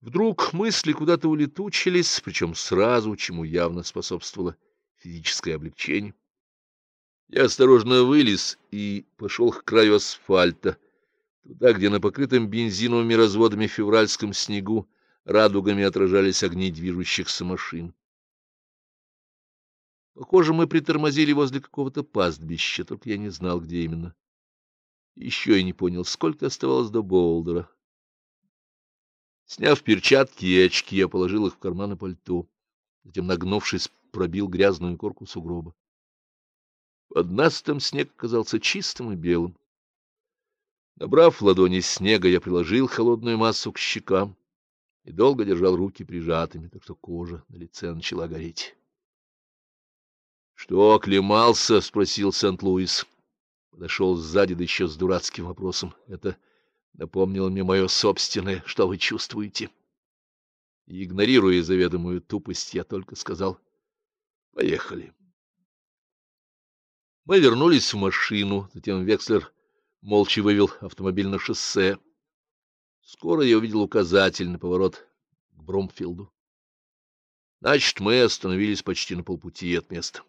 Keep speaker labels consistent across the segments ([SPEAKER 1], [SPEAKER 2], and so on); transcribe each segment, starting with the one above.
[SPEAKER 1] Вдруг мысли куда-то улетучились, причем сразу, чему явно способствовало физическое облегчение. Я осторожно вылез и пошел к краю асфальта, туда, где на покрытом бензиновыми разводами февральском снегу радугами отражались огни движущихся машин. Похоже, мы притормозили возле какого-то пастбища, только я не знал, где именно. Еще и не понял, сколько оставалось до Болдера. Сняв перчатки и очки, я положил их в карманы пальто. Затем, нагнувшись, пробил грязную корку сугроба. Под настом снег оказался чистым и белым. Набрав в ладони снега, я приложил холодную массу к щекам и долго держал руки прижатыми, так что кожа на лице начала гореть. — Что, оклемался? — спросил Сент-Луис. Подошел сзади, да еще с дурацким вопросом. Это напомнило мне мое собственное, что вы чувствуете. И, игнорируя заведомую тупость, я только сказал «Поехали». Мы вернулись в машину, затем Векслер молча вывел автомобиль на шоссе. Скоро я увидел указатель на поворот к Бромфилду. Значит, мы остановились почти на полпути от места.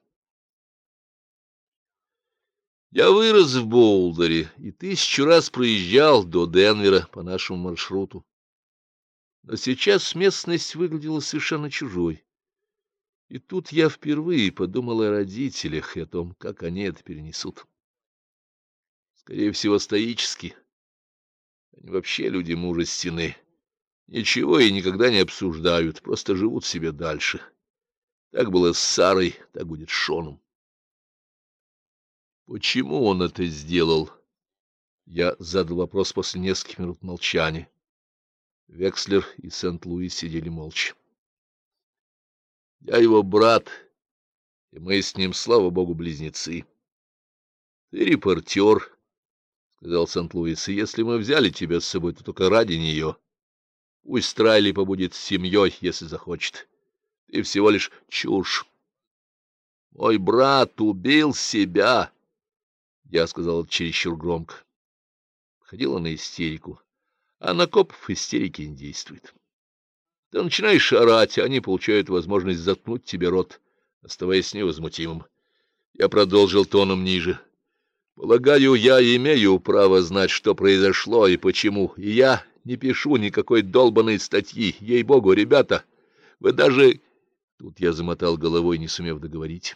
[SPEAKER 1] Я вырос в Болдере и тысячу раз проезжал до Денвера по нашему маршруту. Но сейчас местность выглядела совершенно чужой. И тут я впервые подумал о родителях и о том, как они это перенесут. Скорее всего, стоически. Они вообще люди мужественные. Ничего и никогда не обсуждают, просто живут себе дальше. Так было с Сарой, так будет с Шоном. Почему он это сделал? Я задал вопрос после нескольких минут молчания. Векслер и Сент-Луис сидели молча. Я его брат, и мы с ним, слава богу, близнецы. Ты репортер, — сказал Сент-Луис, — и если мы взяли тебя с собой, то только ради нее. Пусть Трайли побудет с семьей, если захочет. Ты всего лишь чушь. Мой брат убил себя. Я сказал чересчур громко. Ходила на истерику, а на копов истерики не действует. Ты начинаешь орать, а они получают возможность заткнуть тебе рот, оставаясь невозмутимым. Я продолжил тоном ниже. Полагаю, я имею право знать, что произошло и почему, и я не пишу никакой долбанной статьи. Ей-богу, ребята, вы даже... Тут я замотал головой, не сумев договорить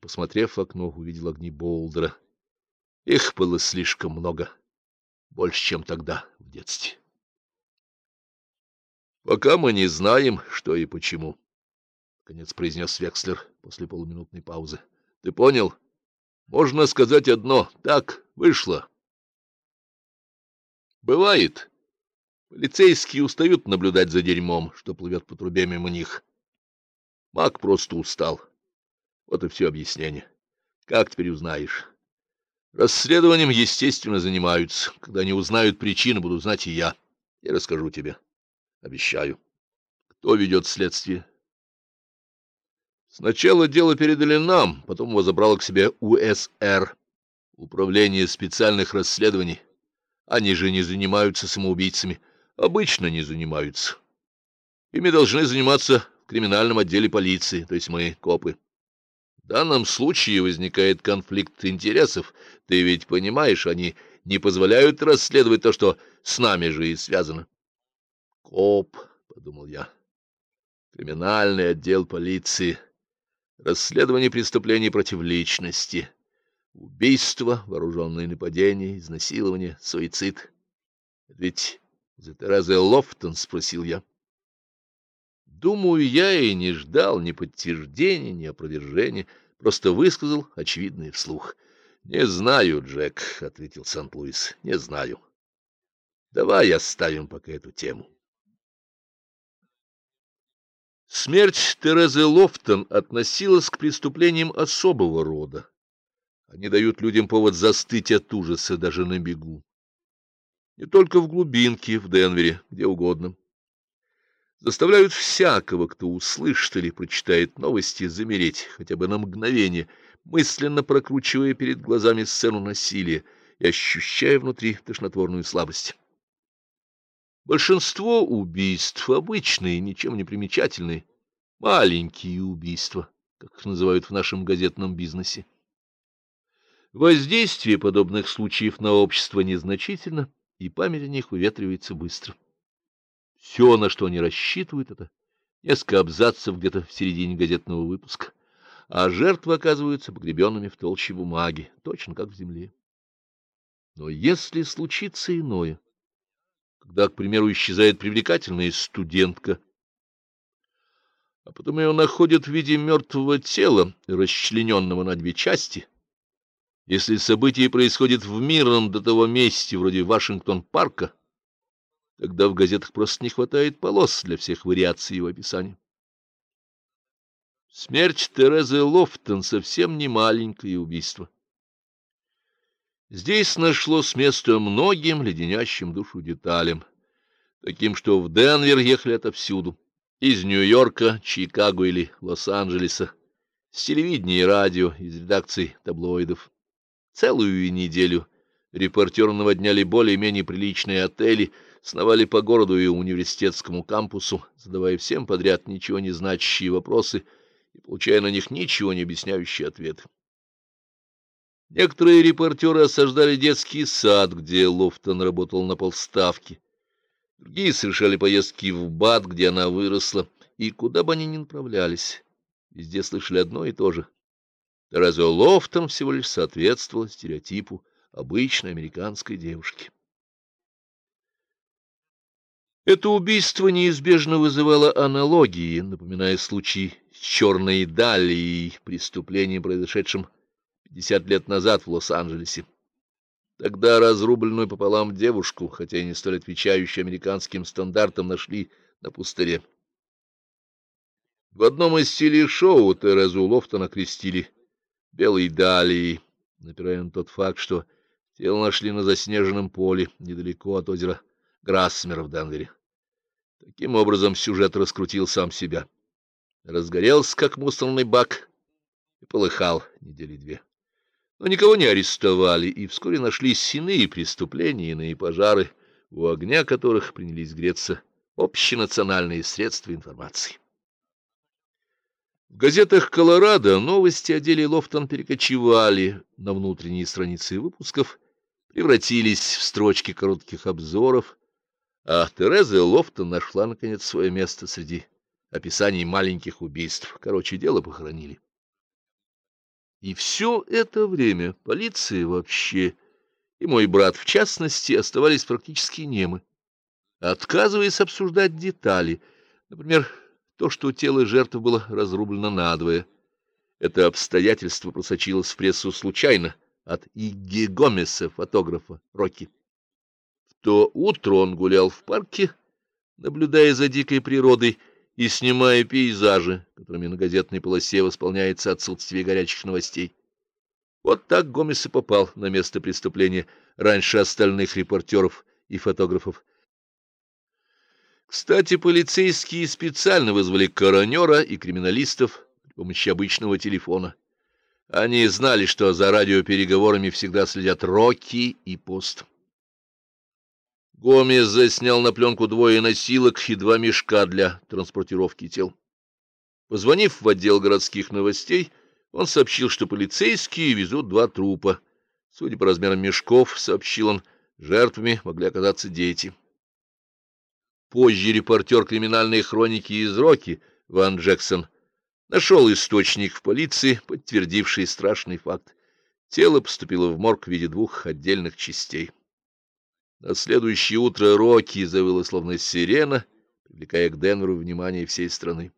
[SPEAKER 1] посмотрев в окно, увидел огни Болдера. Их было слишком много, больше, чем тогда, в детстве. «Пока мы не знаем, что и почему», — конец произнес Векслер после полуминутной паузы. «Ты понял? Можно сказать одно. Так вышло». «Бывает. Полицейские устают наблюдать за дерьмом, что плывет по трубе мимо них. Мак просто устал». Вот и все объяснение. Как теперь узнаешь? Расследованием, естественно, занимаются. Когда они узнают причину, буду знать и я. Я расскажу тебе. Обещаю. Кто ведет следствие? Сначала дело передали нам, потом его забрало к себе УСР, Управление специальных расследований. Они же не занимаются самоубийцами. Обычно не занимаются. Ими должны заниматься в криминальном отделе полиции, то есть мы, копы. Данном случае возникает конфликт интересов. Ты ведь понимаешь, они не позволяют расследовать то, что с нами же и связано. Коп, — подумал я, — криминальный отдел полиции, расследование преступлений против личности, убийство, вооруженное нападение, изнасилование, суицид. Ведь за Терезой Лофтон, — спросил я. Думаю, я и не ждал ни подтверждения, ни опровержения, просто высказал очевидное вслух. — Не знаю, Джек, — ответил Сант-Луис, — не знаю. Давай оставим пока эту тему. Смерть Терезы Лофтон относилась к преступлениям особого рода. Они дают людям повод застыть от ужаса даже на бегу. Не только в глубинке, в Денвере, где угодно заставляют всякого, кто услышит или прочитает новости, замереть хотя бы на мгновение, мысленно прокручивая перед глазами сцену насилия и ощущая внутри тошнотворную слабость. Большинство убийств обычные, ничем не примечательные, маленькие убийства, как их называют в нашем газетном бизнесе. Воздействие подобных случаев на общество незначительно, и память о них уветривается быстро. Все, на что они рассчитывают, это несколько абзацев где-то в середине газетного выпуска, а жертвы оказываются погребенными в толще бумаги, точно как в земле. Но если случится иное, когда, к примеру, исчезает привлекательная студентка, а потом ее находят в виде мертвого тела, расчлененного на две части, если событие происходит в мирном до того месте, вроде Вашингтон-парка, тогда в газетах просто не хватает полос для всех вариаций его описания. Смерть Терезы Лофтон совсем не маленькое убийство. Здесь нашлось место многим леденящим душу деталям, таким, что в Денвер ехали отовсюду, из Нью-Йорка, Чикаго или Лос-Анджелеса, с телевидения и радио, из редакций таблоидов. Целую неделю репортеры наводняли более-менее приличные отели, сновали по городу и университетскому кампусу, задавая всем подряд ничего не значащие вопросы и получая на них ничего не объясняющие ответы. Некоторые репортеры осаждали детский сад, где Лофтон работал на полставки. Другие совершали поездки в Боулдер, где она выросла, и куда бы они ни направлялись, везде слышали одно и то же — Тереза Лофтон всего лишь соответствовала стереотипу обычной американской девушки. Это убийство неизбежно вызывало аналогии, напоминая случай с Черной Далией, преступлением, произошедшим 50 лет назад в Лос-Анджелесе. Тогда разрубленную пополам девушку, хотя и не столь отвечающую американским стандартам, нашли на пустыре. В одном из телешоу Терезу Лофтон окрестили белой далии, напирая на тот факт, что тело нашли на заснеженном поле недалеко от озера Грассмера в Денвере. Таким образом, сюжет раскрутил сам себя. Разгорелся, как мусорный бак, и полыхал недели две. Но никого не арестовали, и вскоре нашлись иные преступления, иные пожары, у огня которых принялись греться общенациональные средства информации. В газетах «Колорадо» новости о деле Лофтон перекочевали на внутренние страницы выпусков, превратились в строчки коротких обзоров, а Тереза Лофтон нашла, наконец, свое место среди описаний маленьких убийств. Короче, дело похоронили. И все это время полиция вообще, и мой брат в частности, оставались практически немы, отказываясь обсуждать детали, например, то, что тело жертвы было разрублено надвое. Это обстоятельство просочилось в прессу случайно от Игги Гомеса, фотографа Рокки. То утро он гулял в парке, наблюдая за дикой природой и снимая пейзажи, которыми на газетной полосе восполняется отсутствие горячих новостей. Вот так Гомес и попал на место преступления раньше остальных репортеров и фотографов, кстати, полицейские специально вызвали коронера и криминалистов при помощи обычного телефона. Они знали, что за радиопереговорами всегда следят Рокки и Пост. Гомес заснял на пленку двое носилок и два мешка для транспортировки тел. Позвонив в отдел городских новостей, он сообщил, что полицейские везут два трупа. Судя по размерам мешков, сообщил он, жертвами могли оказаться дети. Позже репортер криминальной хроники из Роки Ван Джексон нашел источник в полиции, подтвердивший страшный факт. Тело поступило в морг в виде двух отдельных частей. На следующее утро Рокки завыла словно сирена, привлекая к Денверу внимание всей страны.